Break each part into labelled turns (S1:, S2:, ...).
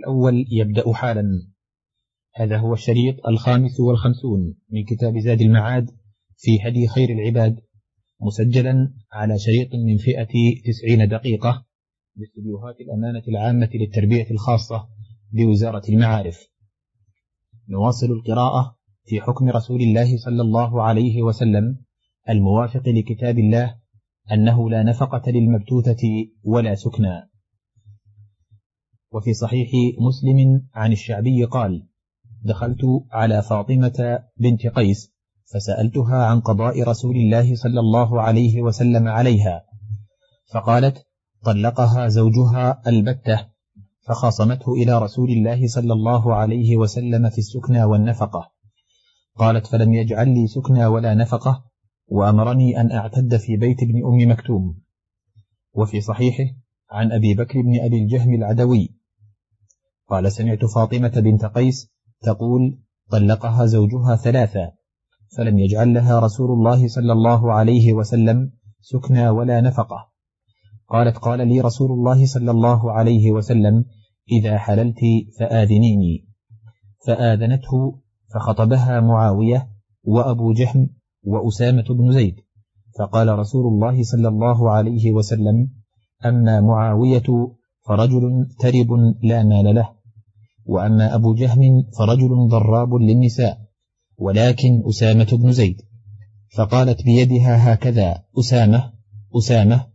S1: الأول يبدأ حالا هذا هو الشريط الخامس والخمسون من كتاب زاد المعاد في هدي خير العباد مسجلا على شريط من فئة تسعين دقيقة باستديوهات الأمانة العامة للتربية الخاصة بوزارة المعارف نواصل القراءة في حكم رسول الله صلى الله عليه وسلم الموافق لكتاب الله أنه لا نفقة للمبتوثة ولا سكنى وفي صحيح مسلم عن الشعبي قال دخلت على فاطمة بنت قيس فسألتها عن قضاء رسول الله صلى الله عليه وسلم عليها فقالت طلقها زوجها البتة فخاصمته إلى رسول الله صلى الله عليه وسلم في السكنى والنفقة قالت فلم يجعل لي سكنى ولا نفقة وأمرني أن أعتد في بيت ابن أم مكتوم وفي صحيحه عن أبي بكر بن أبي الجهم العدوي قال سمعت فاطمة بنت قيس تقول طلقها زوجها ثلاثة فلم يجعل لها رسول الله صلى الله عليه وسلم سكنى ولا نفقة قالت قال لي رسول الله صلى الله عليه وسلم إذا حللت فآذنيني فآذنته فخطبها معاوية وأبو جهم وأسامة بن زيد فقال رسول الله صلى الله عليه وسلم أما معاوية فرجل ترب لا مال له وأما أبو جهم فرجل ضراب للنساء ولكن أسامة بن زيد فقالت بيدها هكذا أسامة أسامة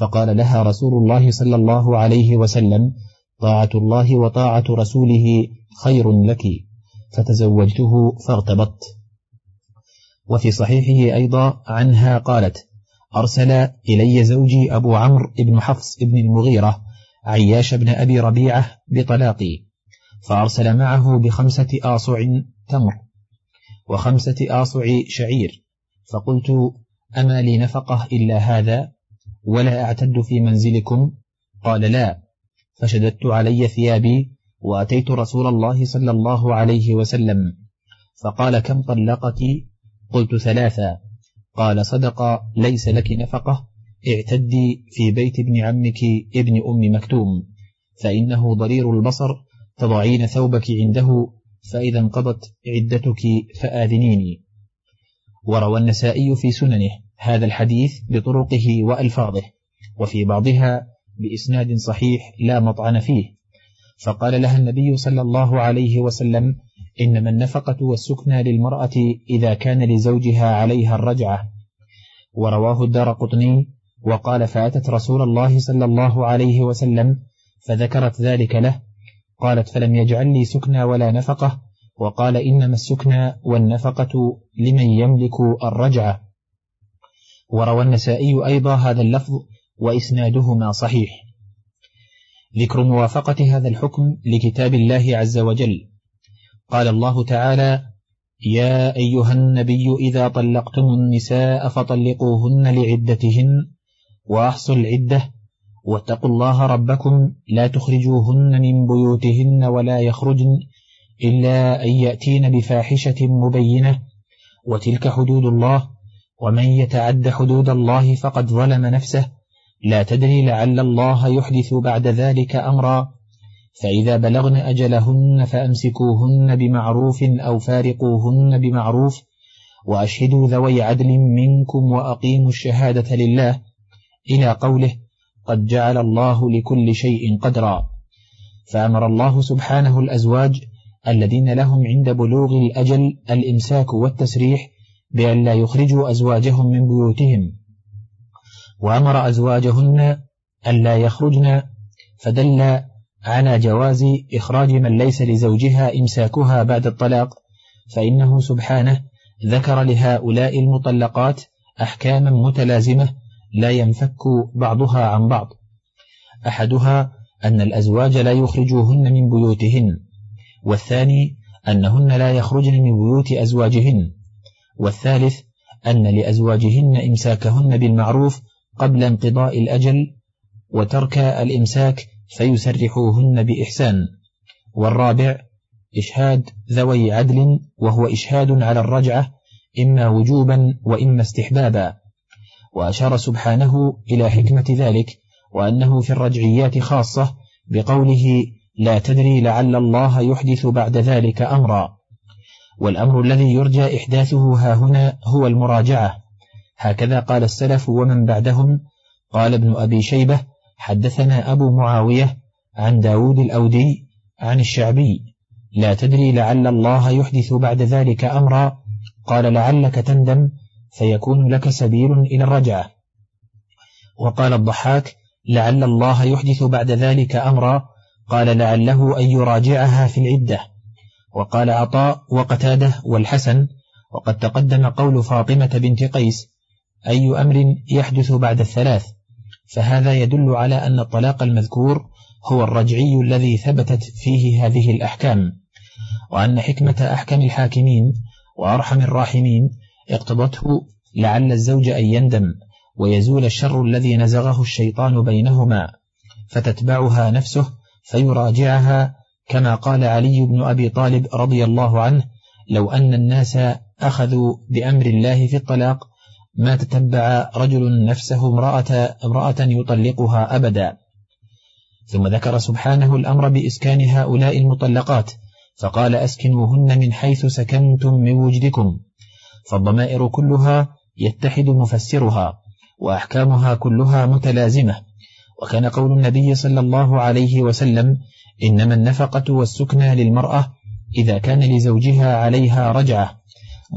S1: فقال لها رسول الله صلى الله عليه وسلم طاعة الله وطاعة رسوله خير لك فتزوجته فاغتبطت وفي صحيحه أيضا عنها قالت أرسل إلي زوجي أبو عمرو بن حفص بن المغيرة عياش بن أبي ربيعة بطلاقي فأرسل معه بخمسة آصع تمر وخمسة آصع شعير فقلت أما لي نفقة إلا هذا ولا أعتد في منزلكم قال لا فشددت علي ثيابي وأتيت رسول الله صلى الله عليه وسلم فقال كم طلقك قلت ثلاثة قال صدق ليس لك نفقة اعتدي في بيت ابن عمك ابن أم مكتوم فإنه ضرير البصر تضعين ثوبك عنده فإذا انقضت عدتك فآذنيني وروى النسائي في سننه هذا الحديث بطرقه وألفاظه وفي بعضها بإسناد صحيح لا مطعن فيه فقال لها النبي صلى الله عليه وسلم إنما النفقة والسكنى للمرأة إذا كان لزوجها عليها الرجعة ورواه الدار قطني وقال فأتت رسول الله صلى الله عليه وسلم فذكرت ذلك له قالت فلم يجعل لي سكنى ولا نفقة وقال إنما السكنى والنفقة لمن يملك الرجعة وروى النسائي أيضا هذا اللفظ وإسنادهما صحيح ذكر موافقة هذا الحكم لكتاب الله عز وجل قال الله تعالى يا أيها النبي إذا طلقتم النساء فطلقوهن لعدتهن وأحصوا العدة واتقوا الله ربكم لا تخرجوهن من بيوتهن ولا يخرجن إلا أن يأتين بفاحشة مبينة وتلك حدود الله ومن يتعد حدود الله فقد ظلم نفسه لا تدري لعل الله يحدث بعد ذلك أمرا فإذا بلغن أجلهن فأمسكوهن بمعروف أو فارقوهن بمعروف وأشهدوا ذوي عدل منكم وأقيموا الشهادة لله إلى قوله قد جعل الله لكل شيء قدرا فأمر الله سبحانه الأزواج الذين لهم عند بلوغ الأجل الإمساك والتسريح بأن لا يخرجوا أزواجهم من بيوتهم وأمر أزواجهن أن لا يخرجن فدل على جواز إخراج من ليس لزوجها إمساكها بعد الطلاق فإنه سبحانه ذكر لهؤلاء المطلقات أحكاما متلازمة لا ينفك بعضها عن بعض أحدها أن الأزواج لا يخرجوهن من بيوتهن والثاني أنهن لا يخرجن من بيوت أزواجهن والثالث أن لأزواجهن إمساكهن بالمعروف قبل انقضاء الأجل وترك الإمساك فيسرحوهن بإحسان والرابع إشهاد ذوي عدل وهو إشهاد على الرجعة إما وجوبا وإما استحبابا وأشار سبحانه إلى حكمة ذلك وأنه في الرجعيات خاصة بقوله لا تدري لعل الله يحدث بعد ذلك أمرا والأمر الذي يرجى إحداثه ها هنا هو المراجعة هكذا قال السلف ومن بعدهم قال ابن أبي شيبة حدثنا أبو معاوية عن داود الأودي عن الشعبي لا تدري لعل الله يحدث بعد ذلك أمرا قال لعلك تندم فيكون لك سبيل إلى الرجعة وقال الضحاك لعل الله يحدث بعد ذلك أمرا قال لعله أن يراجعها في العدة وقال عطاء وقتاده والحسن وقد تقدم قول فاطمة بنت قيس أي أمر يحدث بعد الثلاث فهذا يدل على أن الطلاق المذكور هو الرجعي الذي ثبتت فيه هذه الأحكام وأن حكمة أحكم الحاكمين وأرحم الراحمين اقتضته لعل الزوج أن يندم ويزول الشر الذي نزغه الشيطان بينهما فتتبعها نفسه فيراجعها كما قال علي بن أبي طالب رضي الله عنه لو أن الناس أخذوا بأمر الله في الطلاق ما تتبع رجل نفسه امرأة, امرأة يطلقها أبدا ثم ذكر سبحانه الأمر بإسكان هؤلاء المطلقات فقال أسكنوهن من حيث سكنتم من وجدكم فالضمائر كلها يتحد مفسرها وأحكامها كلها متلازمة وكان قول النبي صلى الله عليه وسلم إنما النفقة والسكنى للمرأة إذا كان لزوجها عليها رجعة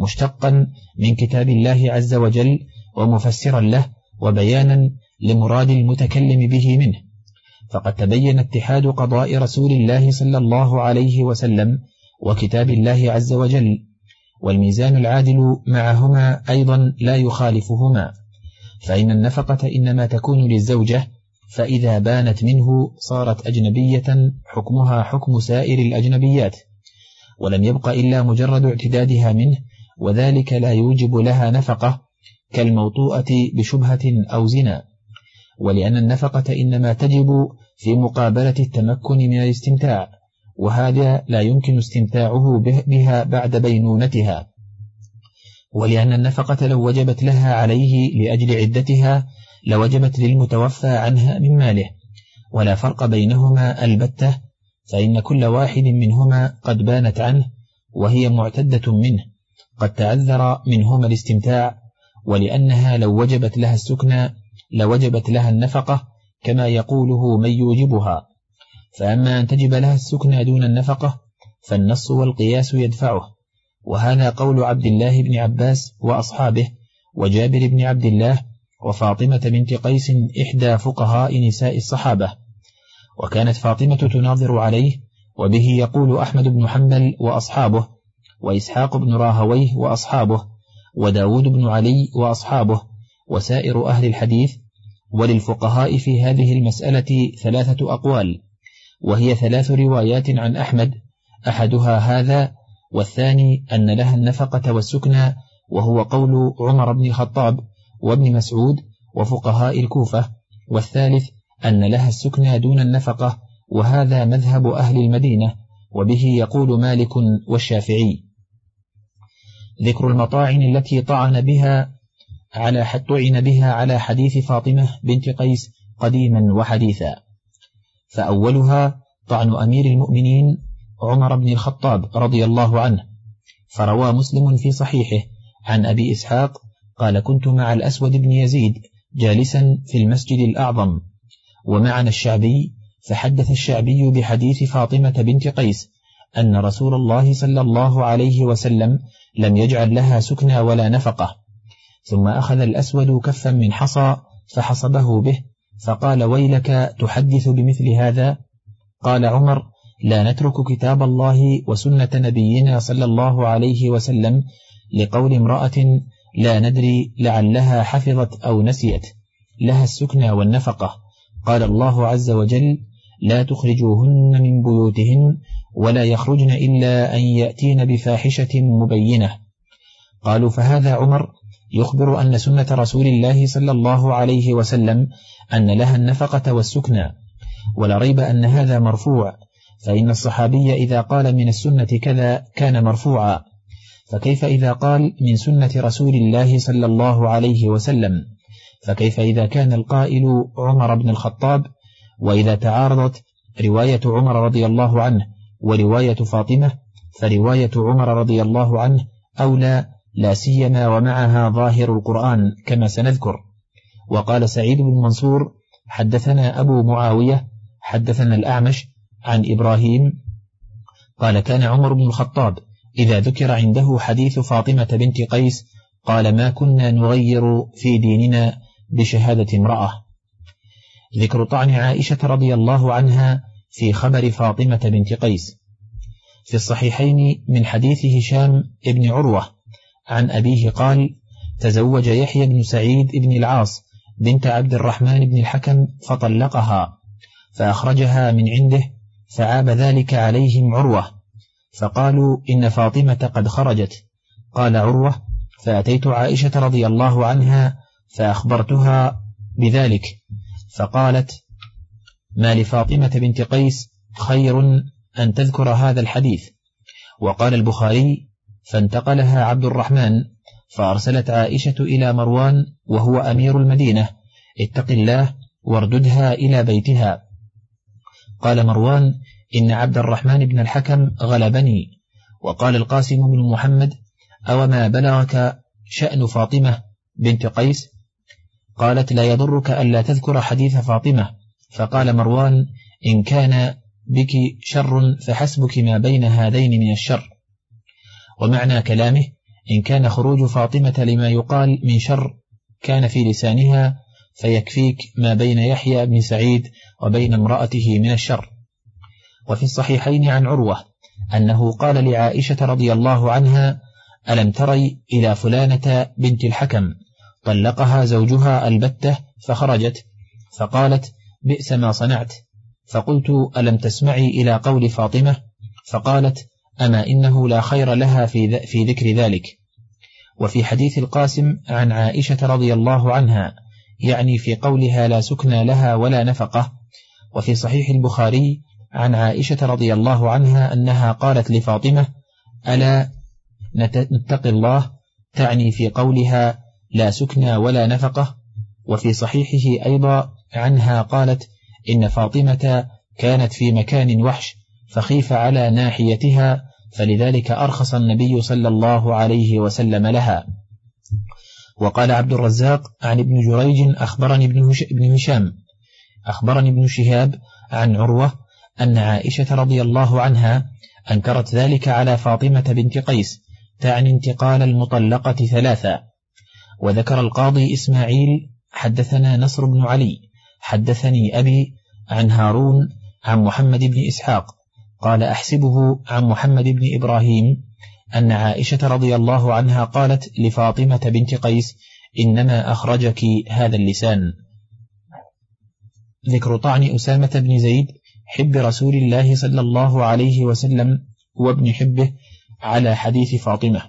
S1: مشتقا من كتاب الله عز وجل ومفسرا له وبيانا لمراد المتكلم به منه فقد تبين اتحاد قضاء رسول الله صلى الله عليه وسلم وكتاب الله عز وجل والميزان العادل معهما أيضا لا يخالفهما فإن النفقة إنما تكون للزوجة فإذا بانت منه صارت أجنبية حكمها حكم سائر الأجنبيات ولم يبق إلا مجرد اعتدادها منه وذلك لا يوجب لها نفقة كالموطوءة بشبهة أو زنا ولأن النفقة إنما تجب في مقابلة التمكن من الاستمتاع وهذا لا يمكن استمتاعه بها بعد بينونتها ولأن النفقة لو وجبت لها عليه لأجل عدتها لوجبت للمتوفى عنها من ماله ولا فرق بينهما البتة فإن كل واحد منهما قد بانت عنه وهي معتدة منه قد تعذر منهما الاستمتاع ولأنها لو وجبت لها السكنى لوجبت لها النفقة كما يقوله من يوجبها فأما أن تجب لها السكنى دون النفقة فالنص والقياس يدفعه وهذا قول عبد الله بن عباس وأصحابه وجابر بن عبد الله وفاطمة بنت قيس إحدى فقهاء نساء الصحابة وكانت فاطمة تناظر عليه وبه يقول أحمد بن حنبل وأصحابه وإسحاق بن راهويه وأصحابه وداود بن علي وأصحابه وسائر أهل الحديث وللفقهاء في هذه المسألة ثلاثة أقوال وهي ثلاث روايات عن أحمد أحدها هذا والثاني أن لها النفقة والسكنى وهو قول عمر بن الخطاب وابن مسعود وفقهاء الكوفة والثالث أن لها السكنى دون النفقة وهذا مذهب أهل المدينة وبه يقول مالك والشافعي ذكر المطاعن التي طعن بها على طعن بها على حديث فاطمة بنت قيس قديما وحديثا فأولها طعن أمير المؤمنين عمر بن الخطاب رضي الله عنه فروى مسلم في صحيحه عن أبي إسحاق قال كنت مع الأسود بن يزيد جالسا في المسجد الأعظم ومعنا الشعبي فحدث الشعبي بحديث فاطمة بنت قيس أن رسول الله صلى الله عليه وسلم لم يجعل لها سكنى ولا نفقة ثم أخذ الأسود كفا من حصى فحصبه به فقال ويلك تحدث بمثل هذا قال عمر لا نترك كتاب الله وسنة نبينا صلى الله عليه وسلم لقول امرأة لا ندري لعلها حفظت أو نسيت لها السكنى والنفقة قال الله عز وجل لا تخرجوهن من بيوتهن ولا يخرجن إلا أن يأتين بفاحشة مبينة قالوا فهذا عمر يخبر أن سنة رسول الله صلى الله عليه وسلم أن لها النفقة والسكنى ولا ريب أن هذا مرفوع فإن الصحابي إذا قال من السنة كذا كان مرفوعا فكيف إذا قال من سنة رسول الله صلى الله عليه وسلم فكيف إذا كان القائل عمر بن الخطاب وإذا تعارضت رواية عمر رضي الله عنه ورواية فاطمة فرواية عمر رضي الله عنه أولى لا سيما ومعها ظاهر القرآن كما سنذكر وقال سعيد بن منصور حدثنا أبو معاوية حدثنا الأعمش عن إبراهيم قال كان عمر بن الخطاب إذا ذكر عنده حديث فاطمة بنت قيس قال ما كنا نغير في ديننا بشهادة امرأة ذكر طعن عائشة رضي الله عنها في خبر فاطمة بنت قيس في الصحيحين من حديث هشام بن عروة عن أبيه قال تزوج يحيى بن سعيد بن العاص بنت عبد الرحمن بن الحكم فطلقها فأخرجها من عنده فعاب ذلك عليهم عروة فقالوا إن فاطمة قد خرجت قال عروة فأتيت عائشة رضي الله عنها فأخبرتها بذلك فقالت ما لفاطمة بنت قيس خير أن تذكر هذا الحديث وقال البخاري فانتقلها عبد الرحمن فأرسلت عائشة إلى مروان وهو أمير المدينة اتق الله وارددها إلى بيتها قال مروان إن عبد الرحمن بن الحكم غلبني وقال القاسم بن محمد أو ما بلغك شأن فاطمة بنت قيس قالت لا يضرك ألا تذكر حديث فاطمة فقال مروان إن كان بك شر فحسبك ما بين هذين من الشر ومعنى كلامه إن كان خروج فاطمة لما يقال من شر كان في لسانها فيكفيك ما بين يحيى بن سعيد وبين امرأته من الشر وفي الصحيحين عن عروة أنه قال لعائشة رضي الله عنها ألم تري إلى فلانة بنت الحكم طلقها زوجها البتة فخرجت فقالت بئس ما صنعت فقلت ألم تسمعي إلى قول فاطمة فقالت أما إنه لا خير لها في, في ذكر ذلك وفي حديث القاسم عن عائشة رضي الله عنها يعني في قولها لا سكنى لها ولا نفقة وفي صحيح البخاري عن عائشة رضي الله عنها أنها قالت لفاطمة ألا نتقي الله تعني في قولها لا سكنى ولا نفقة وفي صحيحه أيضا عنها قالت إن فاطمة كانت في مكان وحش فخيف على ناحيتها فلذلك أرخص النبي صلى الله عليه وسلم لها وقال عبد الرزاق عن ابن جريج أخبرني ابن هشام أخبرني ابن شهاب عن عروة أن عائشة رضي الله عنها أنكرت ذلك على فاطمة بنت قيس تعني انتقال المطلقة ثلاثة وذكر القاضي إسماعيل حدثنا نصر بن علي حدثني أبي عن هارون عن محمد بن إسحاق قال أحسبه عن محمد بن إبراهيم أن عائشة رضي الله عنها قالت لفاطمة بنت قيس إنما أخرجك هذا اللسان ذكر طعن أسامة بن زيد حب رسول الله صلى الله عليه وسلم وابن حبه على حديث فاطمة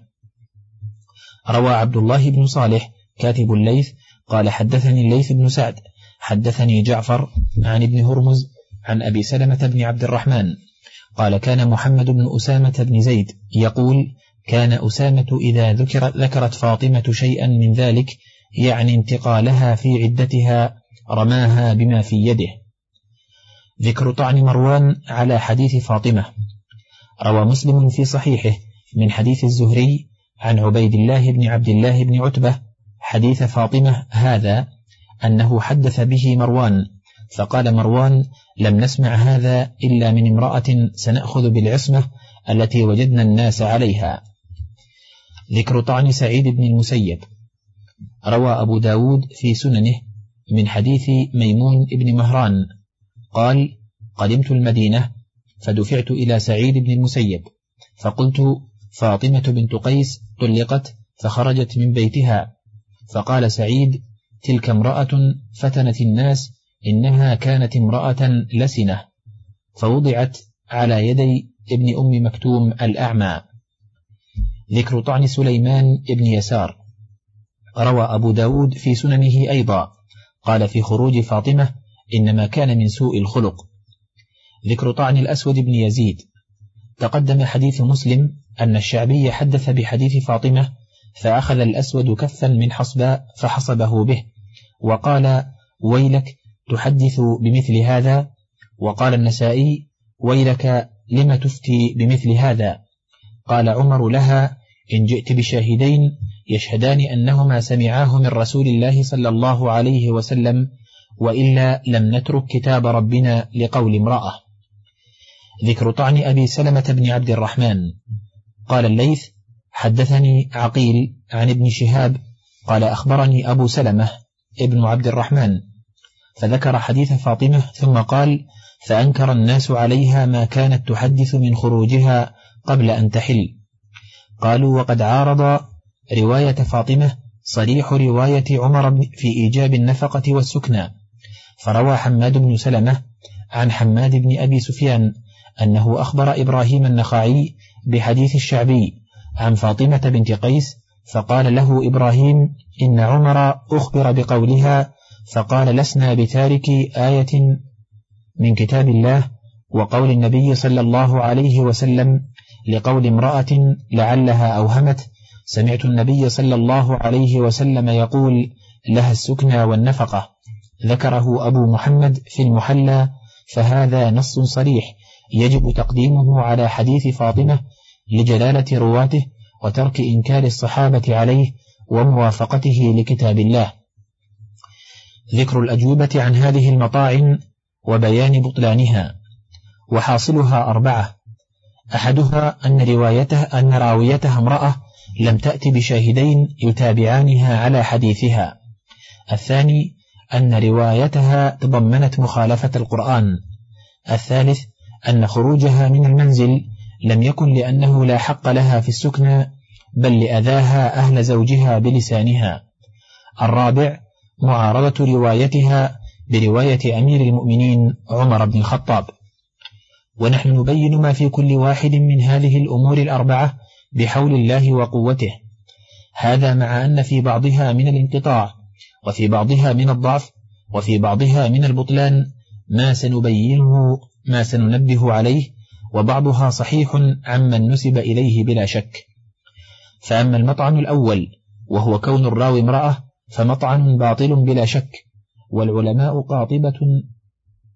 S1: روى عبد الله بن صالح كاتب الليث قال حدثني الليث بن سعد حدثني جعفر عن ابن هرمز عن أبي سلمة بن عبد الرحمن قال كان محمد بن أسامة بن زيد يقول كان أسامة إذا ذكرت, ذكرت فاطمة شيئا من ذلك يعني انتقالها في عدتها رماها بما في يده ذكر طعن مروان على حديث فاطمة روى مسلم في صحيحه من حديث الزهري عن عبيد الله بن عبد الله بن عتبة حديث فاطمة هذا أنه حدث به مروان فقال مروان لم نسمع هذا إلا من امرأة سنأخذ بالعصمة التي وجدنا الناس عليها ذكر طعن سعيد بن المسيب روى أبو داود في سننه من حديث ميمون بن مهران قال قدمت المدينة فدفعت إلى سعيد بن المسيب فقلت فاطمة بنت قيس طلقت فخرجت من بيتها فقال سعيد تلك امرأة فتنت الناس إنها كانت امرأة لسنة فوضعت على يدي ابن أم مكتوم الأعمى ذكر طعن سليمان ابن يسار روى أبو داود في سننه أيضا قال في خروج فاطمة إنما كان من سوء الخلق ذكر طعن الأسود بن يزيد تقدم حديث مسلم أن الشعبي حدث بحديث فاطمة فأخذ الأسود كفا من حصباء فحصبه به وقال ويلك تحدث بمثل هذا وقال النسائي ويلك لم تفتي بمثل هذا قال عمر لها إن جئت بشاهدين يشهدان أنهما سمعاه من رسول الله صلى الله عليه وسلم وإلا لم نترك كتاب ربنا لقول امرأة ذكر طعن أبي سلمة بن عبد الرحمن قال الليث حدثني عقيل عن ابن شهاب قال أخبرني أبو سلمة ابن عبد الرحمن فذكر حديث فاطمة ثم قال فأنكر الناس عليها ما كانت تحدث من خروجها قبل أن تحل قالوا وقد عارض رواية فاطمة صريح رواية عمر في إيجاب النفقة والسكنى فروى حماد بن سلمة عن حماد بن أبي سفيان أنه أخبر إبراهيم النخعي بحديث الشعبي عن فاطمة بنت قيس فقال له إبراهيم إن عمر أخبر بقولها فقال لسنا بتارك آية من كتاب الله وقول النبي صلى الله عليه وسلم لقول امرأة لعلها أوهمت سمعت النبي صلى الله عليه وسلم يقول لها السكنى والنفقة ذكره أبو محمد في المحلى فهذا نص صريح يجب تقديمه على حديث فاطمة لجلالة رواته وترك إنكار الصحابة عليه وموافقته لكتاب الله ذكر الأجوبة عن هذه المطاعم وبيان بطلانها وحاصلها أربعة أحدها أن روايته أن راويتها امرأة لم تأتي بشاهدين يتابعانها على حديثها الثاني أن روايتها تضمنت مخالفة القرآن الثالث أن خروجها من المنزل لم يكن لأنه لا حق لها في السكنى بل لأذاها أهل زوجها بلسانها الرابع معارضة روايتها برواية أمير المؤمنين عمر بن الخطاب ونحن نبين ما في كل واحد من هذه الأمور الأربعة بحول الله وقوته هذا مع أن في بعضها من الانقطاع وفي بعضها من الضعف وفي بعضها من البطلان ما سنبينه ما سننبه عليه وبعضها صحيح عمن نسب إليه بلا شك فأما المطعن الأول وهو كون الراوي امرأة فمطعن باطل بلا شك والعلماء قاطبة,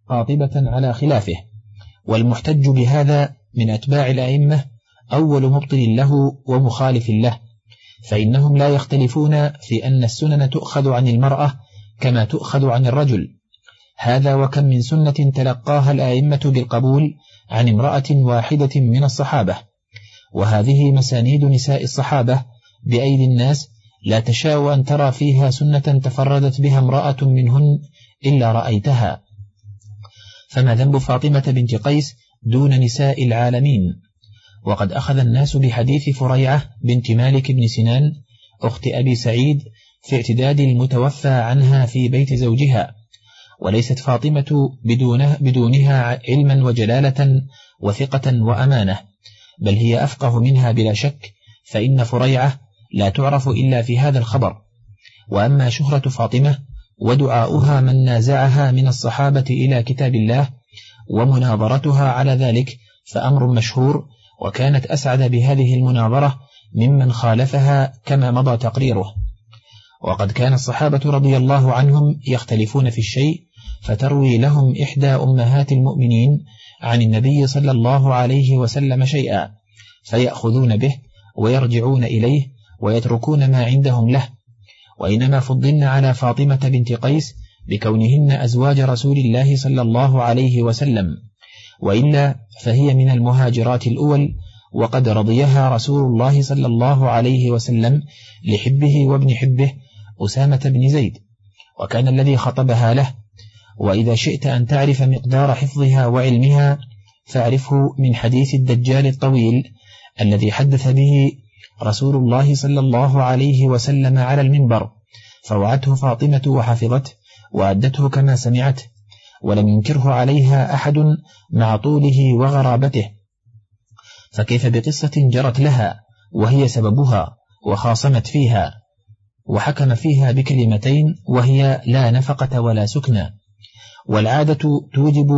S1: قاطبة على خلافه والمحتج بهذا من أتباع الأئمة أول مبطل له ومخالف له فإنهم لا يختلفون في أن السنن تؤخذ عن المرأة كما تؤخذ عن الرجل هذا وكم من سنة تلقاها الآئمة بالقبول عن امرأة واحدة من الصحابة وهذه مسانيد نساء الصحابة بأيدي الناس لا تشاء أن ترى فيها سنة تفردت بها امرأة منهن إلا رأيتها فما ذنب فاطمة بنت قيس دون نساء العالمين وقد أخذ الناس بحديث فريعة بنت مالك بن سنان أخت أبي سعيد في اعتداد المتوفى عنها في بيت زوجها وليست فاطمة بدونه بدونها علما وجلالة وثقة وأمانة بل هي أفقه منها بلا شك فإن فريعة لا تعرف إلا في هذا الخبر وأما شهرة فاطمة ودعاؤها من نازعها من الصحابة إلى كتاب الله ومناظرتها على ذلك فأمر مشهور وكانت أسعد بهذه المناظرة ممن خالفها كما مضى تقريره وقد كان الصحابة رضي الله عنهم يختلفون في الشيء فتروي لهم إحدى أمهات المؤمنين عن النبي صلى الله عليه وسلم شيئا فيأخذون به ويرجعون إليه ويتركون ما عندهم له وإنما فضلن على فاطمة بنت قيس بكونهن أزواج رسول الله صلى الله عليه وسلم وإلا فهي من المهاجرات الأول وقد رضيها رسول الله صلى الله عليه وسلم لحبه وابن حبه أسامة بن زيد وكان الذي خطبها له وإذا شئت أن تعرف مقدار حفظها وعلمها فاعرفه من حديث الدجال الطويل الذي حدث به رسول الله صلى الله عليه وسلم على المنبر فوعته فاطمة وحفظته وأدته كما سمعته ولم ينكره عليها أحد مع طوله وغرابته فكيف بقصة جرت لها وهي سببها وخاصمت فيها وحكم فيها بكلمتين وهي لا نفقة ولا سكنى والعادة توجب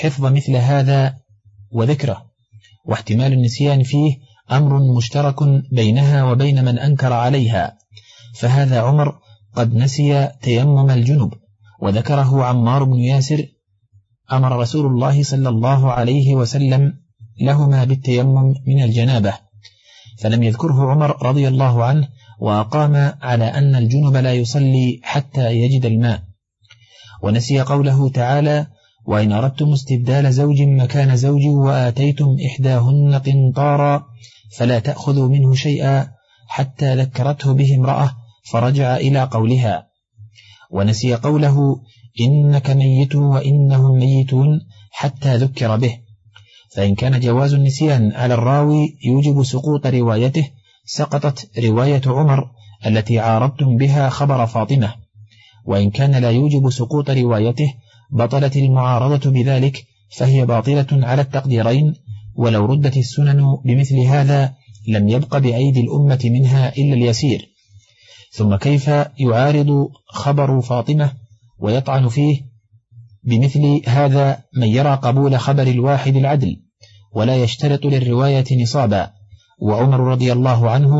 S1: حفظ مثل هذا وذكره واحتمال النسيان فيه أمر مشترك بينها وبين من أنكر عليها فهذا عمر قد نسي تيمم الجنب وذكره عمار بن ياسر أمر رسول الله صلى الله عليه وسلم لهما بالتيمم من الجنابة فلم يذكره عمر رضي الله عنه وأقام على أن الجنب لا يصلي حتى يجد الماء ونسي قوله تعالى وإن أردتم استبدال زوج مكان زوج وآتيتم إحداهن قنطارا فلا تأخذوا منه شيئا حتى ذكرته به امرأة فرجع إلى قولها ونسي قوله إنك ميت وإنهم ميتون حتى ذكر به فإن كان جواز النسيان على الراوي يوجب سقوط روايته سقطت رواية عمر التي عارضتم بها خبر فاطمة وإن كان لا يوجب سقوط روايته بطلت المعارضة بذلك فهي باطلة على التقديرين ولو ردت السنن بمثل هذا لم يبق بأيدي الأمة منها إلا اليسير ثم كيف يعارض خبر فاطمة ويطعن فيه بمثل هذا من يرى قبول خبر الواحد العدل ولا يشترط للرواية نصابا وعمر رضي الله عنه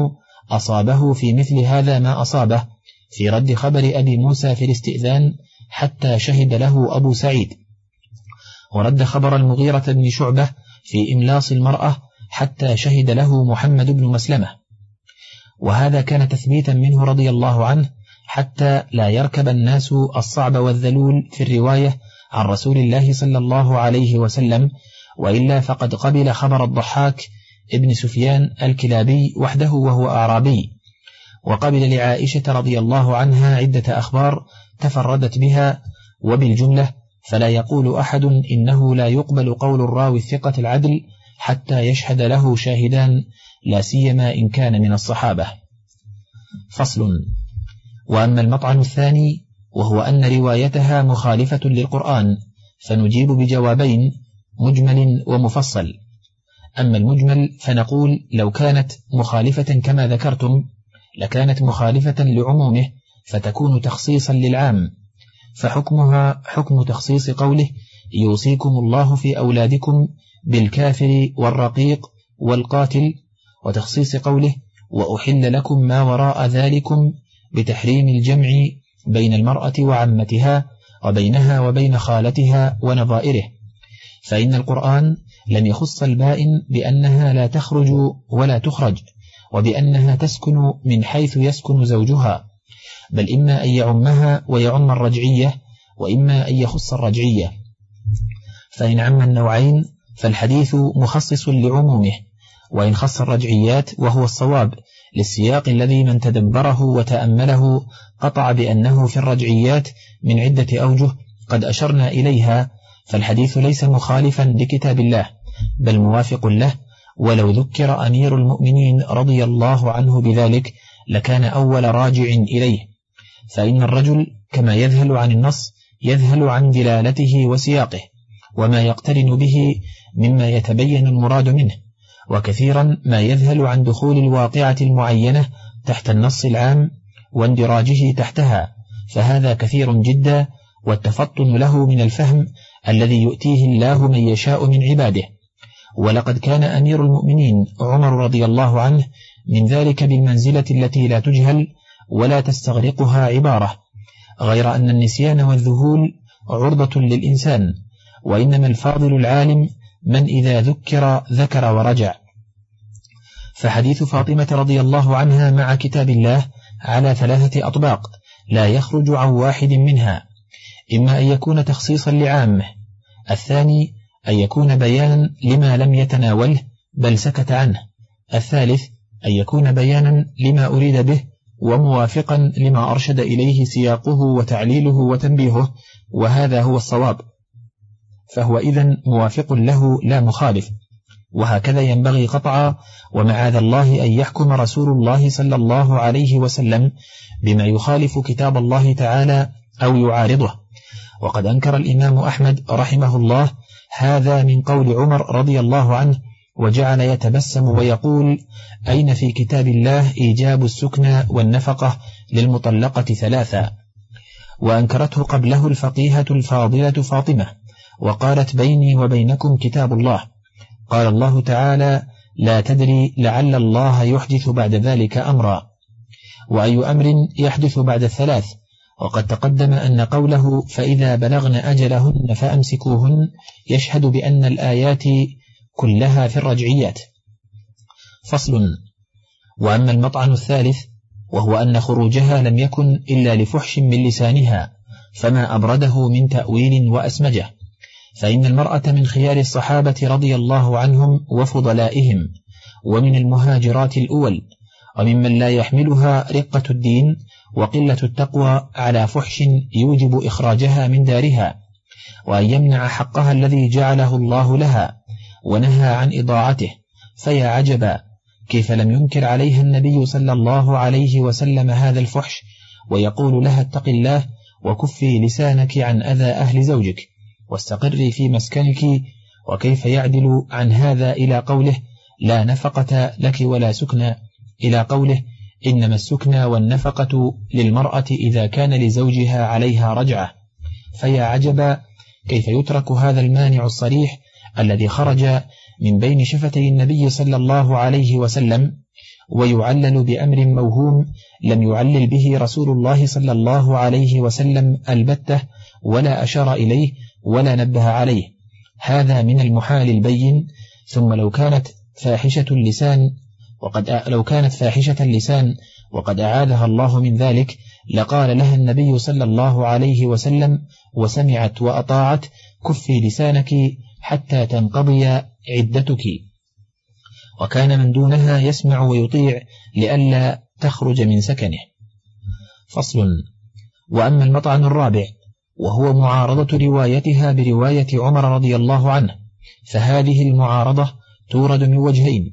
S1: أصابه في مثل هذا ما أصابه في رد خبر أبي موسى في الاستئذان حتى شهد له أبو سعيد ورد خبر المغيرة بن شعبة في إملاص المرأة حتى شهد له محمد بن مسلمة وهذا كان تثبيتا منه رضي الله عنه حتى لا يركب الناس الصعب والذلول في الرواية عن رسول الله صلى الله عليه وسلم وإلا فقد قبل خبر الضحاك ابن سفيان الكلابي وحده وهو أعرابي وقبل لعائشة رضي الله عنها عدة أخبار تفردت بها وبالجملة فلا يقول أحد إنه لا يقبل قول الراوي الثقة العدل حتى يشهد له شاهدان لا سيما إن كان من الصحابة فصل وأما المطعن الثاني وهو أن روايتها مخالفة للقرآن فنجيب بجوابين مجمل ومفصل أما المجمل فنقول لو كانت مخالفة كما ذكرتم لكانت مخالفة لعمومه فتكون تخصيصا للعام فحكمها حكم تخصيص قوله يوصيكم الله في أولادكم بالكافر والرقيق والقاتل وتخصيص قوله وأحل لكم ما وراء ذلكم بتحريم الجمع بين المرأة وعمتها وبينها وبين خالتها ونظائره فإن القرآن لم يخص البائن بأنها لا تخرج ولا تخرج وبأنها تسكن من حيث يسكن زوجها بل إما أن يعمها ويعم الرجعية وإما أن يخص الرجعية فإن عم النوعين فالحديث مخصص لعمومه وإن خص الرجعيات وهو الصواب للسياق الذي من تدبره وتأمله قطع بأنه في الرجعيات من عدة أوجه قد أشرنا إليها فالحديث ليس مخالفا لكتاب الله بل موافق له ولو ذكر أمير المؤمنين رضي الله عنه بذلك لكان أول راجع إليه فإن الرجل كما يذهل عن النص يذهل عن دلالته وسياقه وما يقترن به مما يتبين المراد منه وكثيرا ما يذهل عن دخول الواقعة المعينة تحت النص العام واندراجه تحتها فهذا كثير جدا والتفطن له من الفهم الذي يؤتيه الله من يشاء من عباده ولقد كان أمير المؤمنين عمر رضي الله عنه من ذلك بالمنزلة التي لا تجهل ولا تستغرقها عبارة غير أن النسيان والذهول عرضة للإنسان وإنما الفاضل العالم من إذا ذكر ذكر ورجع فحديث فاطمة رضي الله عنها مع كتاب الله على ثلاثة أطباق لا يخرج عن واحد منها إما أن يكون تخصيصا لعامه الثاني أن يكون بيانا لما لم يتناوله بل سكت عنه الثالث أن يكون بيانا لما أريد به وموافقا لما أرشد إليه سياقه وتعليله وتنبيهه وهذا هو الصواب فهو إذا موافق له لا مخالف وهكذا ينبغي قطعا ومعاذ الله أن يحكم رسول الله صلى الله عليه وسلم بما يخالف كتاب الله تعالى أو يعارضه وقد أنكر الإمام أحمد رحمه الله هذا من قول عمر رضي الله عنه وجعل يتبسم ويقول أين في كتاب الله إيجاب السكنى والنفقة للمطلقة ثلاثا وأنكرته قبله الفقيهة الفاضلة فاطمة وقالت بيني وبينكم كتاب الله قال الله تعالى لا تدري لعل الله يحدث بعد ذلك أمرا وأي أمر يحدث بعد الثلاث وقد تقدم أن قوله فإذا بلغن أجلهن فأمسكوهن يشهد بأن الآيات كلها في الرجعيات فصل وأما المطعن الثالث وهو أن خروجها لم يكن إلا لفحش من لسانها فما أبرده من تأويل وأسمجه فإن المرأة من خيار الصحابة رضي الله عنهم وفضلائهم ومن المهاجرات الأول وممن لا يحملها رقة الدين وقلة التقوى على فحش يوجب إخراجها من دارها وأن يمنع حقها الذي جعله الله لها ونهى عن إضاعته فيا عجبا كيف لم ينكر عليها النبي صلى الله عليه وسلم هذا الفحش ويقول لها اتق الله وكفي لسانك عن أذى أهل زوجك واستقري في مسكنك وكيف يعدل عن هذا إلى قوله لا نفقة لك ولا سكنى إلى قوله إنما السكنى والنفقة للمرأة إذا كان لزوجها عليها رجعة فيا عجبا كيف يترك هذا المانع الصريح الذي خرج من بين شفتي النبي صلى الله عليه وسلم ويعلل بأمر موهوم لم يعلل به رسول الله صلى الله عليه وسلم البته ولا أشار إليه ولا نبه عليه هذا من المحال البين ثم لو كانت فاحشة اللسان وقد لو كانت فاحشة اللسان وقد أعادها الله من ذلك لقال لها النبي صلى الله عليه وسلم وسمعت وأطاعت كفي لسانك حتى تنقضي عدتك وكان من دونها يسمع ويطيع لئلا تخرج من سكنه فصل وأما المطعن الرابع وهو معارضة روايتها برواية عمر رضي الله عنه فهذه المعارضة تورد من وجهين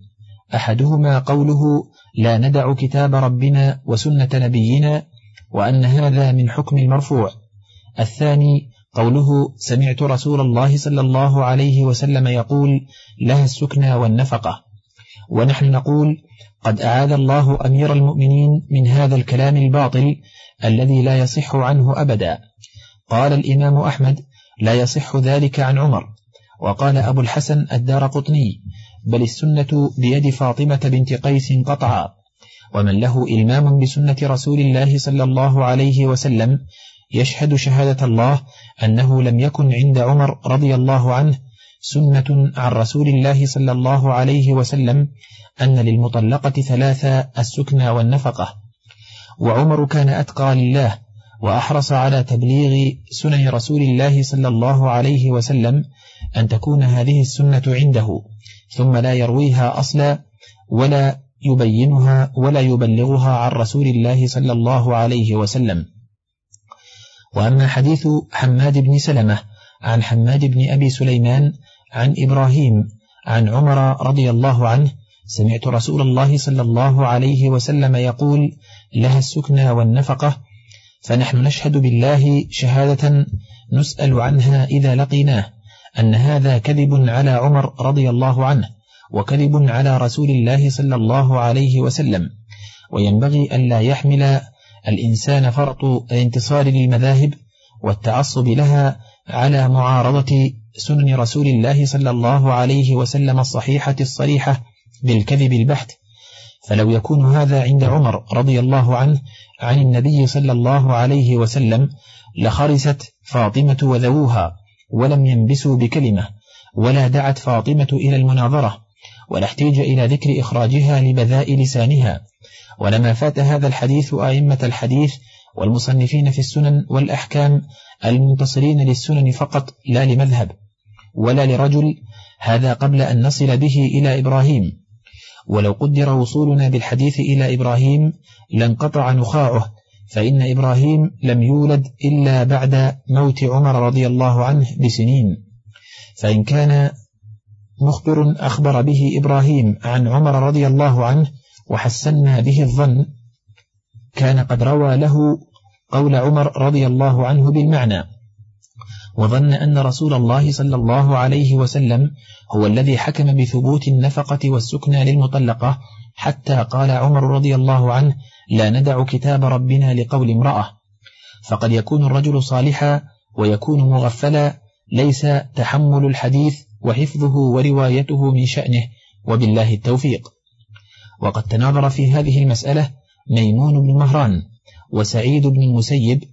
S1: أحدهما قوله لا ندع كتاب ربنا وسنة نبينا وأن هذا من حكم المرفوع الثاني قوله سمعت رسول الله صلى الله عليه وسلم يقول لها السكنى والنفقة ونحن نقول قد أعاد الله أمير المؤمنين من هذا الكلام الباطل الذي لا يصح عنه أبدا قال الإمام أحمد لا يصح ذلك عن عمر وقال أبو الحسن الدار قطني بل السنة بيد فاطمة بنت قيس قطعا ومن له إلمام بسنة رسول الله صلى الله عليه وسلم يشهد شهادة الله أنه لم يكن عند عمر رضي الله عنه سنة عن رسول الله صلى الله عليه وسلم أن للمطلقة ثلاثة السكنى والنفقة وعمر كان أتقى لله وأحرص على تبليغ سنن رسول الله صلى الله عليه وسلم أن تكون هذه السنة عنده ثم لا يرويها أصلا ولا يبينها ولا يبلغها عن رسول الله صلى الله عليه وسلم وأما حديث حماد بن سلمة عن حماد بن أبي سليمان عن إبراهيم عن عمر رضي الله عنه سمعت رسول الله صلى الله عليه وسلم يقول لها السكنى والنفقة فنحن نشهد بالله شهادة نسأل عنها إذا لقيناه أن هذا كذب على عمر رضي الله عنه وكذب على رسول الله صلى الله عليه وسلم وينبغي أن لا يحمل الإنسان فرط الانتصار للمذاهب والتعصب لها على معارضة سنن رسول الله صلى الله عليه وسلم الصحيحة الصريحة بالكذب البحت فلو يكون هذا عند عمر رضي الله عنه عن النبي صلى الله عليه وسلم لخرست فاطمة وذووها ولم ينبسوا بكلمة ولا دعت فاطمة إلى المناظرة ولا احتيج إلى ذكر إخراجها لبذاء لسانها ولما فات هذا الحديث أئمة الحديث والمصنفين في السنن والأحكام المنتصرين للسنن فقط لا لمذهب ولا لرجل هذا قبل أن نصل به إلى إبراهيم ولو قدر وصولنا بالحديث إلى إبراهيم لانقطع نخاعه فإن إبراهيم لم يولد إلا بعد موت عمر رضي الله عنه بسنين فإن كان مخبر أخبر به إبراهيم عن عمر رضي الله عنه وحسنا به الظن كان قد روى له قول عمر رضي الله عنه بالمعنى وظن أن رسول الله صلى الله عليه وسلم هو الذي حكم بثبوت النفقة والسكنى للمطلقة حتى قال عمر رضي الله عنه لا ندع كتاب ربنا لقول امرأة فقد يكون الرجل صالحا ويكون مغفلا ليس تحمل الحديث وحفظه وروايته من شأنه وبالله التوفيق وقد تناظر في هذه المسألة ميمون بن مهران وسعيد بن المسيب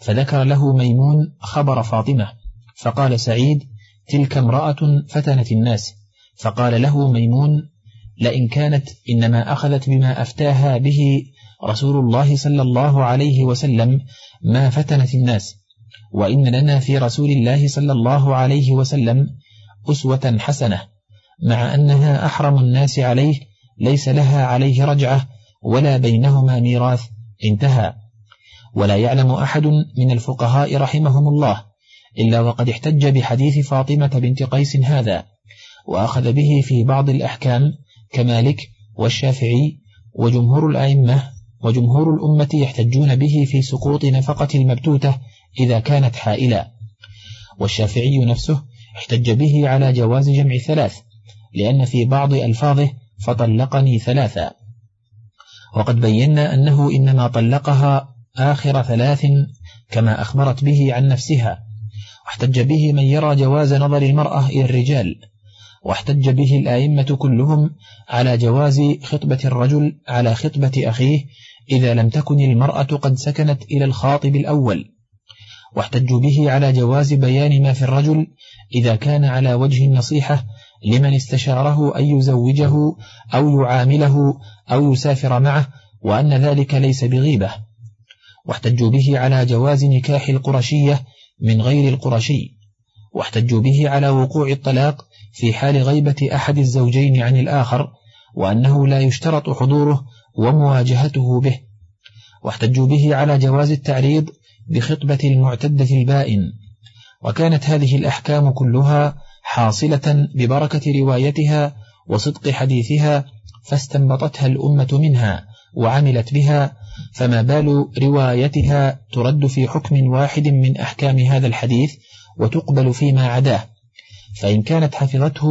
S1: فذكر له ميمون خبر فاطمة فقال سعيد تلك امرأة فتنت الناس فقال له ميمون لئن كانت إنما أخذت بما أفتاها به رسول الله صلى الله عليه وسلم ما فتنت الناس وإن لنا في رسول الله صلى الله عليه وسلم أسوة حسنة مع أنها أحرم الناس عليه ليس لها عليه رجعة ولا بينهما ميراث انتهى ولا يعلم أحد من الفقهاء رحمهم الله إلا وقد احتج بحديث فاطمة بنت قيس هذا وأخذ به في بعض الأحكام كمالك والشافعي وجمهور الأئمة وجمهور الأمة يحتجون به في سقوط نفقة المبتوتة إذا كانت حائلة والشافعي نفسه احتج به على جواز جمع ثلاث لأن في بعض ألفاظه فطلقني ثلاثا وقد بينا أنه إنما طلقها آخر ثلاث كما أخبرت به عن نفسها واحتج به من يرى جواز نظر المرأة إلى الرجال واحتج به الآئمة كلهم على جواز خطبة الرجل على خطبة أخيه إذا لم تكن المرأة قد سكنت إلى الخاطب الأول واحتج به على جواز بيان ما في الرجل إذا كان على وجه النصيحة لمن استشاره أن يزوجه أو يعامله أو يسافر معه وأن ذلك ليس بغيبة واحتجوا به على جواز نكاح القرشية من غير القرشي واحتجوا به على وقوع الطلاق في حال غيبة أحد الزوجين عن الآخر وأنه لا يشترط حضوره ومواجهته به واحتجوا به على جواز التعريض بخطبة المعتدة البائن وكانت هذه الأحكام كلها حاصلة ببركة روايتها وصدق حديثها فاستنبطتها الأمة منها وعملت بها فما بال روايتها ترد في حكم واحد من أحكام هذا الحديث وتقبل فيما عداه فإن كانت حفظته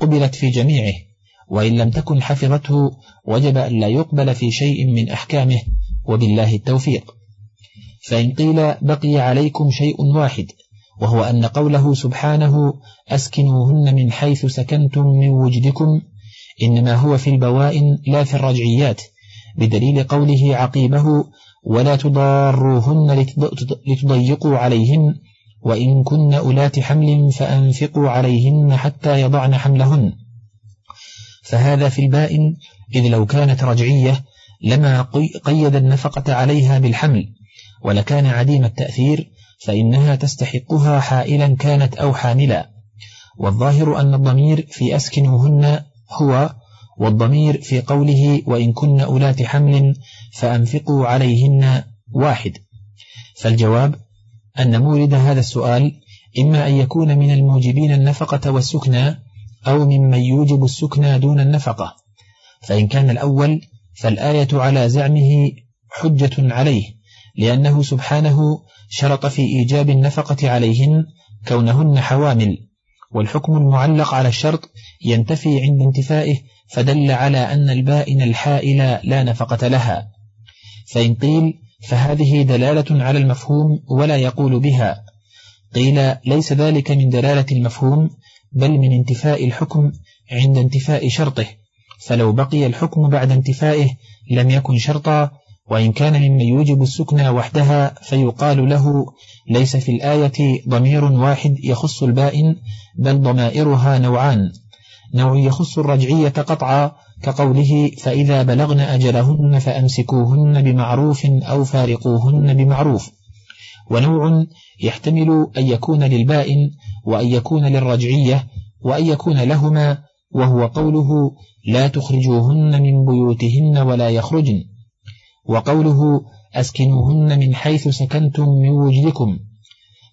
S1: قبلت في جميعه وإن لم تكن حفظته وجب أن لا يقبل في شيء من أحكامه وبالله التوفيق فإن قيل بقي عليكم شيء واحد وهو أن قوله سبحانه أسكنوهن من حيث سكنتم من وجدكم إنما هو في البوائن لا في الرجعيات بدليل قوله عقيبه ولا تضاروهن لتضيقوا عليهن وإن كن أولات حمل فأنفقوا عليهن حتى يضعن حملهن فهذا في البائن إذ لو كانت رجعية لما قيد النفقة عليها بالحمل ولكان عديم التأثير فإنها تستحقها حائلا كانت أو حاملا والظاهر أن الضمير في أسكنهن هو والضمير في قوله وإن كن أولات حمل فأنفقوا عليهن واحد فالجواب أن مورد هذا السؤال إما أن يكون من الموجبين النفقة والسكنى أو ممن يوجب السكنى دون النفقة فإن كان الأول فالآية على زعمه حجة عليه لأنه سبحانه شرط في إيجاب النفقة عليهن كونهن حوامل والحكم المعلق على الشرط ينتفي عند انتفائه فدل على أن البائن الحائل لا نفقة لها فإن قيل فهذه دلالة على المفهوم ولا يقول بها قيل ليس ذلك من دلالة المفهوم بل من انتفاء الحكم عند انتفاء شرطه فلو بقي الحكم بعد انتفائه لم يكن شرطا وإن كان مما يوجب السكنى وحدها فيقال له ليس في الآية ضمير واحد يخص البائن بل ضمائرها نوعان نوع يخص الرجعية قطعا كقوله فإذا بلغن أجلهن فأمسكوهن بمعروف أو فارقوهن بمعروف ونوع يحتمل أن يكون للبائن وأن يكون للرجعية وأن يكون لهما وهو قوله لا تخرجوهن من بيوتهن ولا يخرجن وقوله أسكنوهن من حيث سكنتم من وجدكم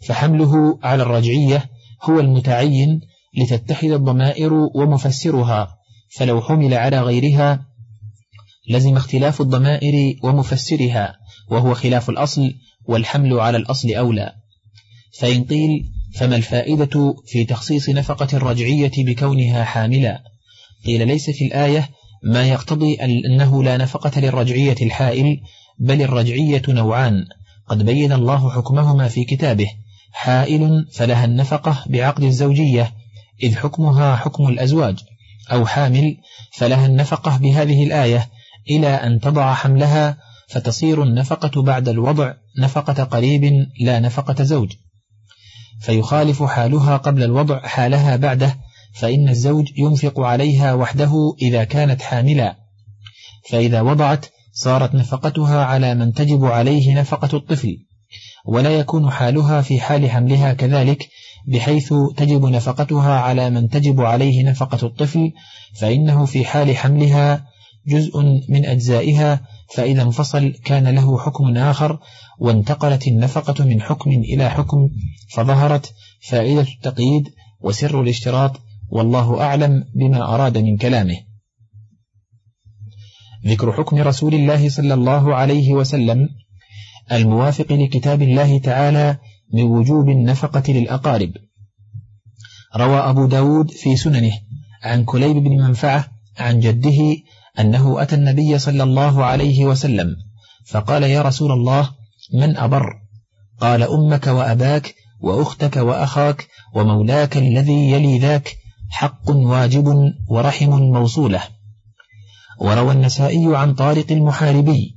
S1: فحمله على الرجعية هو المتعين لتتحد الضمائر ومفسرها فلو حمل على غيرها لزم اختلاف الضمائر ومفسرها وهو خلاف الأصل والحمل على الأصل أولى فإن قيل فما الفائدة في تخصيص نفقة الرجعية بكونها حاملا قيل ليس في الآية ما يقتضي أنه لا نفقة للرجعية الحائل بل الرجعية نوعان قد بين الله حكمهما في كتابه حائل فلها النفقة بعقد الزوجية إذ حكمها حكم الأزواج أو حامل فلها النفقة بهذه الآية إلى أن تضع حملها فتصير النفقة بعد الوضع نفقة قريب لا نفقة زوج فيخالف حالها قبل الوضع حالها بعده فإن الزوج ينفق عليها وحده إذا كانت حاملا فإذا وضعت صارت نفقتها على من تجب عليه نفقة الطفل ولا يكون حالها في حال حملها كذلك بحيث تجب نفقتها على من تجب عليه نفقة الطفل فإنه في حال حملها جزء من أجزائها فإذا انفصل كان له حكم آخر وانتقلت النفقة من حكم إلى حكم فظهرت فائدة التقييد وسر الاشتراط والله أعلم بما أراد من كلامه ذكر حكم رسول الله صلى الله عليه وسلم الموافق لكتاب الله تعالى من وجوب النفقة للأقارب روى أبو داود في سننه عن كليب بن منفعة عن جده أنه أتى النبي صلى الله عليه وسلم فقال يا رسول الله من أبر قال أمك وأباك وأختك وأخاك ومولاك الذي يلي ذاك حق واجب ورحم موصولة وروى النسائي عن طارق المحاربي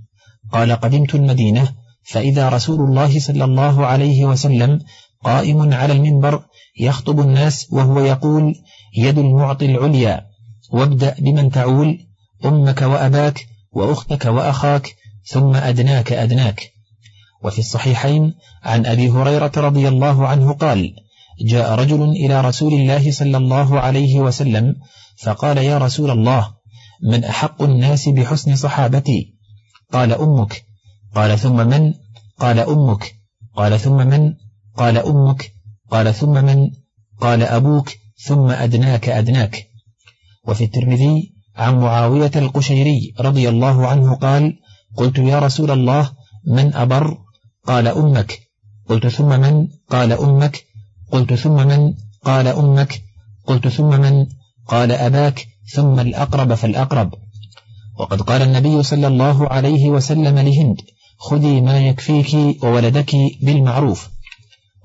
S1: قال قدمت المدينة فإذا رسول الله صلى الله عليه وسلم قائم على المنبر يخطب الناس وهو يقول يد المعطي العليا وابدأ بمن تعول أمك وأباك وأختك وأخاك ثم أدناك أدناك وفي الصحيحين عن أبي هريرة رضي الله عنه قال جاء رجل إلى رسول الله صلى الله عليه وسلم فقال يا رسول الله من أحق الناس بحسن صحابتي قال أمك قال ثم من قال أمك قال ثم من قال أمك قال ثم من قال أبوك ثم أدناك أدناك وفي الترمذي عن معاوية القشيري رضي الله عنه قال قلت يا رسول الله من أبر قال أمك قلت ثم من قال أمك قلت ثم من قال أمك قلت ثم من قال أباك ثم الأقرب فالأقرب وقد قال النبي صلى الله عليه وسلم لهند خذي ما يكفيك وولدك بالمعروف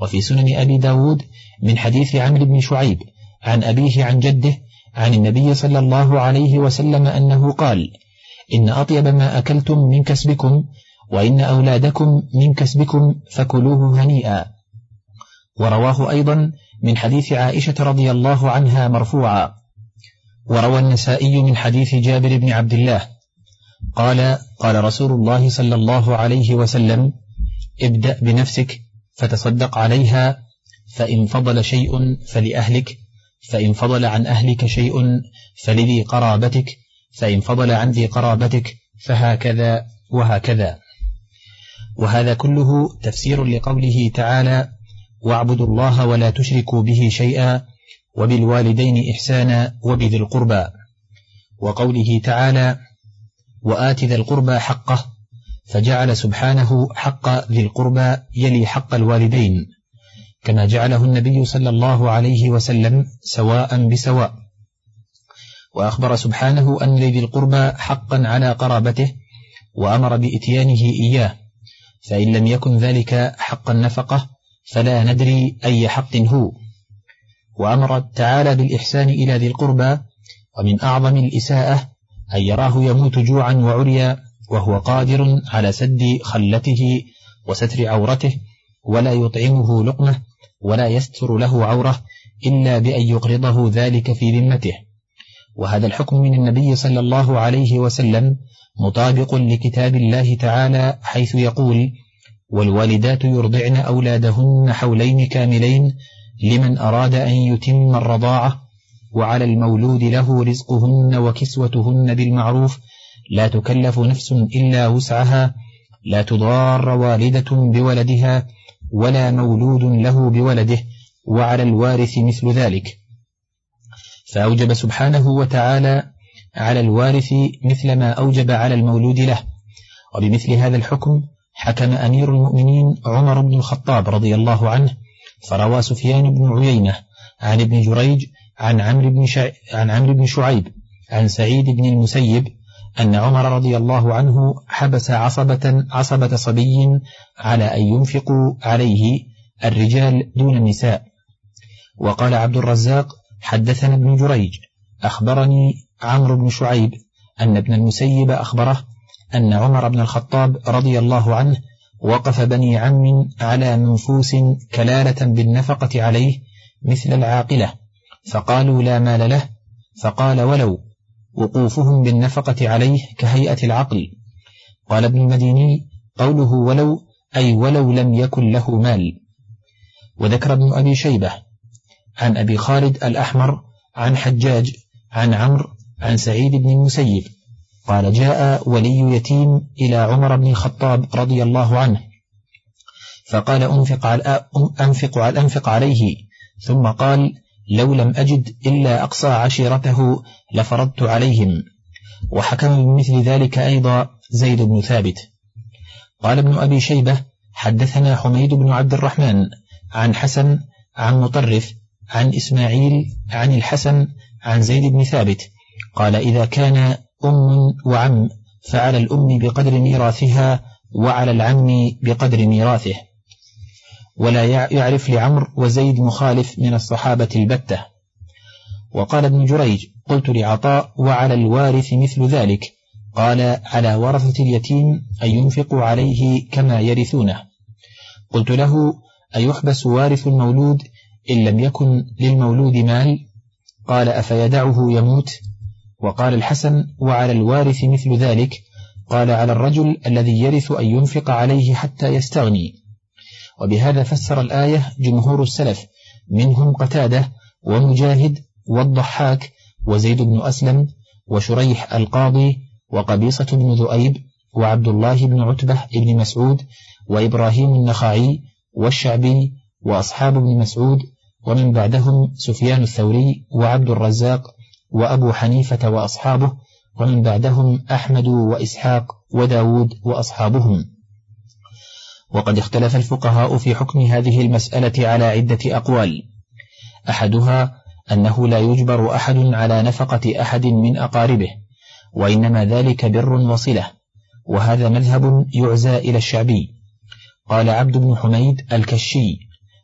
S1: وفي سنن أبي داود من حديث عمرو بن شعيب عن أبيه عن جده عن النبي صلى الله عليه وسلم أنه قال إن أطيب ما أكلتم من كسبكم وإن أولادكم من كسبكم فكلوه هنيئا ورواه أيضا من حديث عائشة رضي الله عنها مرفوعا وروى النسائي من حديث جابر بن عبد الله قال قال رسول الله صلى الله عليه وسلم ابدأ بنفسك فتصدق عليها فإن فضل شيء فلأهلك فإن فضل عن أهلك شيء فلذي قرابتك فإن فضل عن ذي قرابتك فهكذا وهكذا وهذا كله تفسير لقوله تعالى واعبدوا الله ولا تشركوا به شيئا وبالوالدين إحسانا وبذي القربى وقوله تعالى وآت ذا القربى حقه فجعل سبحانه حق ذي القربى يلي حق الوالدين كما جعله النبي صلى الله عليه وسلم سواء بسواء وأخبر سبحانه أن لذي القربى حقا على قرابته وأمر بإتيانه إياه فإن لم يكن ذلك حق النفقة فلا ندري أي حق هو وأمر تعالى بالإحسان إلى ذي القربى ومن أعظم الإساءة أن يراه يموت جوعا وعريا وهو قادر على سد خلته وستر عورته ولا يطعمه لقمة ولا يستر له عورة إلا بأن يقرضه ذلك في ذمته وهذا الحكم من النبي صلى الله عليه وسلم مطابق لكتاب الله تعالى حيث يقول والوالدات يرضعن أولادهن حولين كاملين لمن أراد أن يتم الرضاعة وعلى المولود له رزقهن وكسوتهن بالمعروف لا تكلف نفس إلا وسعها لا تضار والدة بولدها ولا مولود له بولده وعلى الوارث مثل ذلك فأوجب سبحانه وتعالى على الوارث مثل ما أوجب على المولود له وبمثل هذا الحكم حكم أمير المؤمنين عمر بن الخطاب رضي الله عنه فروى سفيان بن عيينة عن ابن جريج عن عمرو بن شع... عن عمرو بن شعيب عن سعيد بن المسيب أن عمر رضي الله عنه حبس عصبة عصبة صبي على أن ينفقوا عليه الرجال دون النساء وقال عبد الرزاق حدثنا ابن جريج أخبرني عمرو بن شعيب أن ابن المسيب أخبره أن عمر بن الخطاب رضي الله عنه وقف بني عم على منفوس كلالة بالنفقة عليه مثل العاقلة فقالوا لا مال له فقال ولو وقوفهم بالنفقة عليه كهيئة العقل قال ابن المديني قوله ولو أي ولو لم يكن له مال وذكر ابن أبي شيبة عن أبي خالد الأحمر عن حجاج عن عمرو عن سعيد بن المسيب قال جاء ولي يتيم إلى عمر بن الخطاب رضي الله عنه فقال أنفق على أنفق على أنفق عليه ثم قال لو لم أجد إلا أقصى عشيرته لفرضت عليهم وحكم بمثل ذلك أيضا زيد بن ثابت قال ابن أبي شيبة حدثنا حميد بن عبد الرحمن عن حسن عن مطرف عن إسماعيل عن الحسن عن زيد بن ثابت قال إذا كان أم وعم فعلى الأم بقدر ميراثها وعلى العم بقدر ميراثه ولا يعرف لعمر وزيد مخالف من الصحابة البتة وقال ابن جريج قلت لعطاء وعلى الوارث مثل ذلك قال على ورثة اليتيم أن ينفقوا عليه كما يرثونه قلت له أيحبس وارث المولود إن لم يكن للمولود مال قال أفيدعه يموت وقال الحسن وعلى الوارث مثل ذلك قال على الرجل الذي يرث أن ينفق عليه حتى يستغني وبهذا فسر الآية جمهور السلف منهم قتادة ومجاهد والضحاك وزيد بن أسلم وشريح القاضي وقبيصة بن ذؤيب وعبد الله بن عتبة بن مسعود وإبراهيم النخعي والشعبي وأصحاب بن مسعود ومن بعدهم سفيان الثوري وعبد الرزاق وأبو حنيفة وأصحابه ومن بعدهم أحمد وإسحاق وداود وأصحابهم وقد اختلف الفقهاء في حكم هذه المسألة على عدة أقوال أحدها أنه لا يجبر أحد على نفقة أحد من أقاربه وإنما ذلك بر وصلة وهذا مذهب يعزى إلى الشعبي قال عبد بن حميد الكشي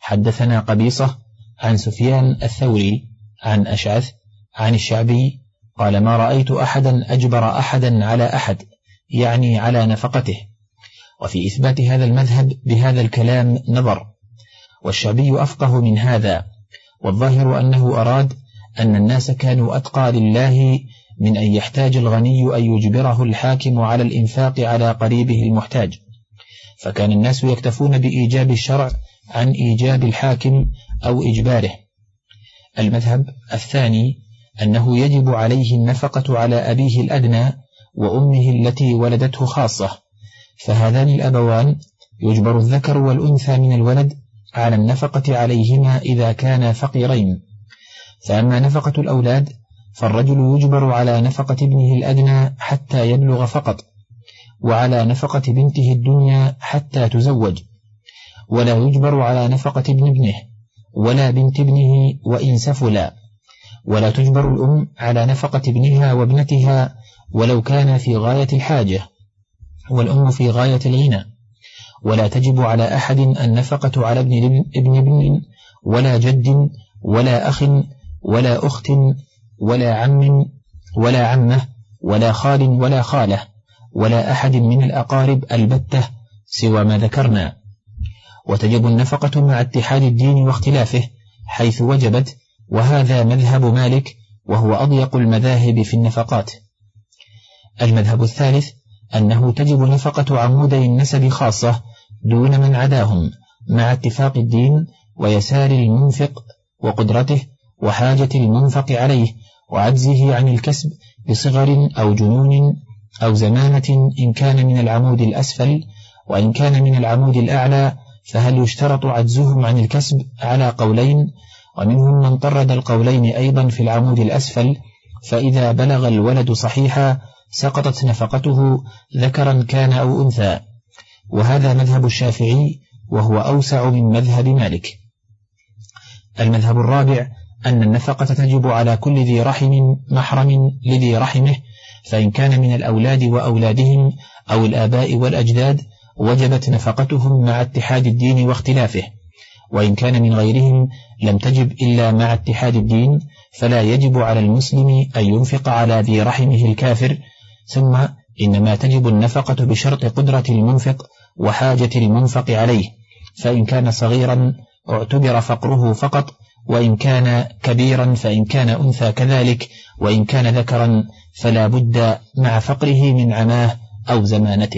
S1: حدثنا قبيصة عن سفيان الثوري عن أشعث عن الشعبي قال ما رأيت أحدا أجبر أحدا على أحد يعني على نفقته وفي إثبات هذا المذهب بهذا الكلام نظر والشعبي أفقه من هذا والظاهر أنه أراد أن الناس كانوا أتقى لله من أن يحتاج الغني أن يجبره الحاكم على الإنفاق على قريبه المحتاج فكان الناس يكتفون بإيجاب الشرع عن إيجاب الحاكم أو إجباره المذهب الثاني أنه يجب عليه النفقة على أبيه الأدنى وأمه التي ولدته خاصة فهذان الأبوان يجبر الذكر والأنثى من الولد على النفقة عليهما إذا كانا فقيرين فأما نفقة الأولاد فالرجل يجبر على نفقة ابنه الأدنى حتى يبلغ فقط وعلى نفقة بنته الدنيا حتى تزوج ولا يجبر على نفقة ابن ابنه ولا بنت ابنه وإن سفلا ولا تجبر الأم على نفقة ابنها وابنتها ولو كان في غاية الحاجة والأم في غاية الغنى ولا تجب على أحد النفقة على ابن ابن ابن ولا جد ولا أخ ولا أخت ولا عم ولا عمة ولا خال ولا خالة ولا أحد من الأقارب البتة سوى ما ذكرنا وتجب النفقة مع اتحاد الدين واختلافه حيث وجبت وهذا مذهب مالك وهو أضيق المذاهب في النفقات المذهب الثالث أنه تجب نفقة عمودي النسب خاصة دون من عداهم مع اتفاق الدين ويسار المنفق وقدرته وحاجة المنفق عليه وعجزه عن الكسب بصغر أو جنون أو زمانة إن كان من العمود الأسفل وإن كان من العمود الأعلى فهل يشترط عجزهم عن الكسب على قولين ومنهم من طرد القولين أيضا في العمود الأسفل فإذا بلغ الولد صحيحا سقطت نفقته ذكرا كان أو أنثى وهذا مذهب الشافعي وهو أوسع من مذهب مالك المذهب الرابع أن النفقة تجب على كل ذي رحم محرم لذي رحمه فإن كان من الأولاد وأولادهم أو الآباء والأجداد وجبت نفقتهم مع اتحاد الدين واختلافه وإن كان من غيرهم لم تجب إلا مع اتحاد الدين فلا يجب على المسلم أن ينفق على ذي رحمه الكافر ثم إنما تجب النفقة بشرط قدرة المنفق وحاجة المنفق عليه فإن كان صغيرا اعتبر فقره فقط وإن كان كبيرا فإن كان أنثى كذلك وإن كان ذكرا فلا بد مع فقره من عماه أو زمانته